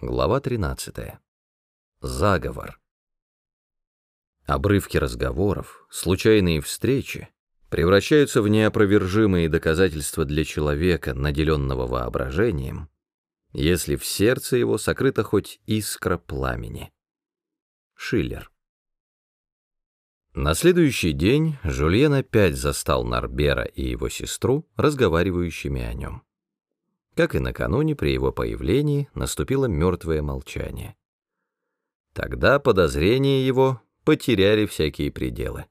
Глава 13. Заговор. Обрывки разговоров, случайные встречи превращаются в неопровержимые доказательства для человека, наделенного воображением, если в сердце его сокрыта хоть искра пламени. Шиллер. На следующий день Жульен опять застал Нарбера и его сестру, разговаривающими о нем. Как и накануне при его появлении наступило мертвое молчание. Тогда подозрения его потеряли всякие пределы.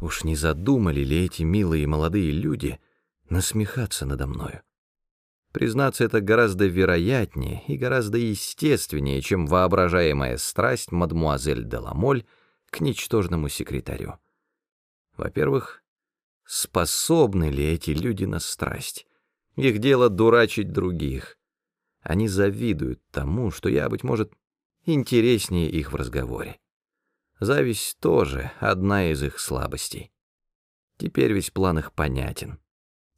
Уж не задумали ли эти милые молодые люди насмехаться надо мною? Признаться, это гораздо вероятнее и гораздо естественнее, чем воображаемая страсть мадмуазель де Ламоль к ничтожному секретарю. Во-первых, способны ли эти люди на страсть? Их дело дурачить других. Они завидуют тому, что я, быть может, интереснее их в разговоре. Зависть тоже одна из их слабостей. Теперь весь план их понятен.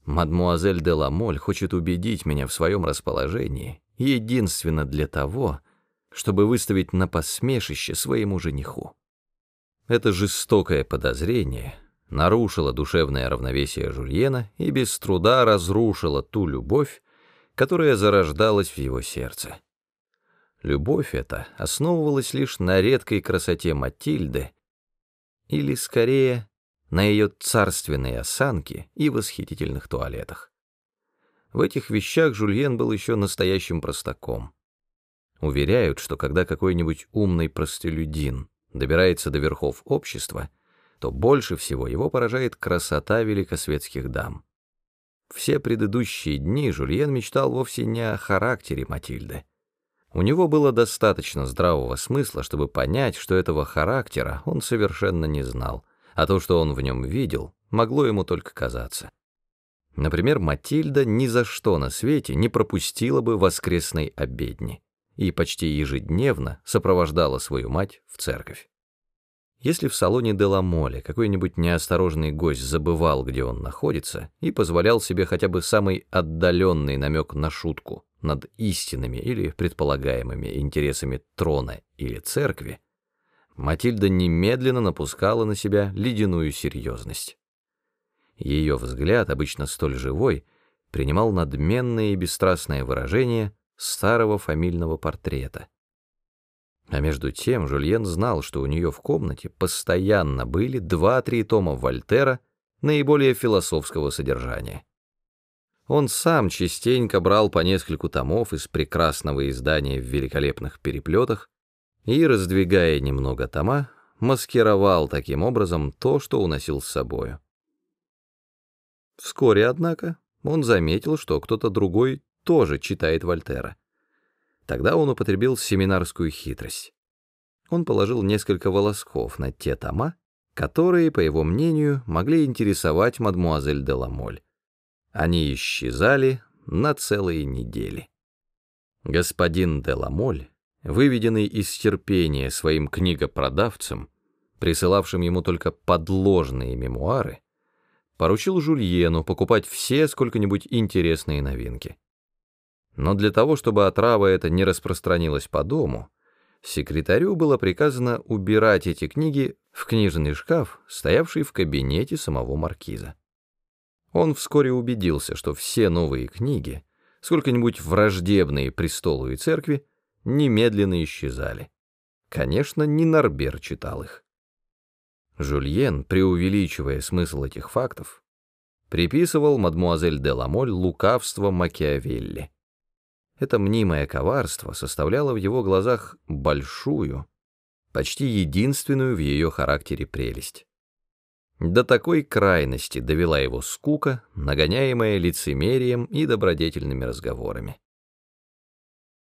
Мадмуазель де Ламоль хочет убедить меня в своем расположении единственно для того, чтобы выставить на посмешище своему жениху. Это жестокое подозрение — нарушила душевное равновесие Жульена и без труда разрушила ту любовь, которая зарождалась в его сердце. Любовь эта основывалась лишь на редкой красоте Матильды, или, скорее, на ее царственной осанке и восхитительных туалетах. В этих вещах Жульен был еще настоящим простаком. Уверяют, что когда какой-нибудь умный простолюдин добирается до верхов общества — то больше всего его поражает красота великосветских дам. Все предыдущие дни Жульен мечтал вовсе не о характере Матильды. У него было достаточно здравого смысла, чтобы понять, что этого характера он совершенно не знал, а то, что он в нем видел, могло ему только казаться. Например, Матильда ни за что на свете не пропустила бы воскресной обедни и почти ежедневно сопровождала свою мать в церковь. Если в салоне Деламоле какой-нибудь неосторожный гость забывал, где он находится, и позволял себе хотя бы самый отдаленный намек на шутку над истинными или предполагаемыми интересами трона или церкви, Матильда немедленно напускала на себя ледяную серьезность. Ее взгляд, обычно столь живой, принимал надменное и бесстрастное выражение старого фамильного портрета — а между тем Жульен знал, что у нее в комнате постоянно были два-три тома Вольтера наиболее философского содержания. Он сам частенько брал по нескольку томов из прекрасного издания в великолепных переплетах и, раздвигая немного тома, маскировал таким образом то, что уносил с собою. Вскоре, однако, он заметил, что кто-то другой тоже читает Вольтера. Тогда он употребил семинарскую хитрость. Он положил несколько волосков на те тома, которые, по его мнению, могли интересовать мадмуазель де Ламоль. Они исчезали на целые недели. Господин де Ламоль, выведенный из терпения своим книгопродавцем, присылавшим ему только подложные мемуары, поручил Жульену покупать все сколько-нибудь интересные новинки. Но для того, чтобы отрава эта не распространилась по дому, секретарю было приказано убирать эти книги в книжный шкаф, стоявший в кабинете самого маркиза. Он вскоре убедился, что все новые книги, сколько-нибудь враждебные престолу и церкви, немедленно исчезали. Конечно, не Норбер читал их. Жульен, преувеличивая смысл этих фактов, приписывал мадмуазель де Ламоль лукавство Макиавелли. Это мнимое коварство составляло в его глазах большую, почти единственную в ее характере прелесть. До такой крайности довела его скука, нагоняемая лицемерием и добродетельными разговорами.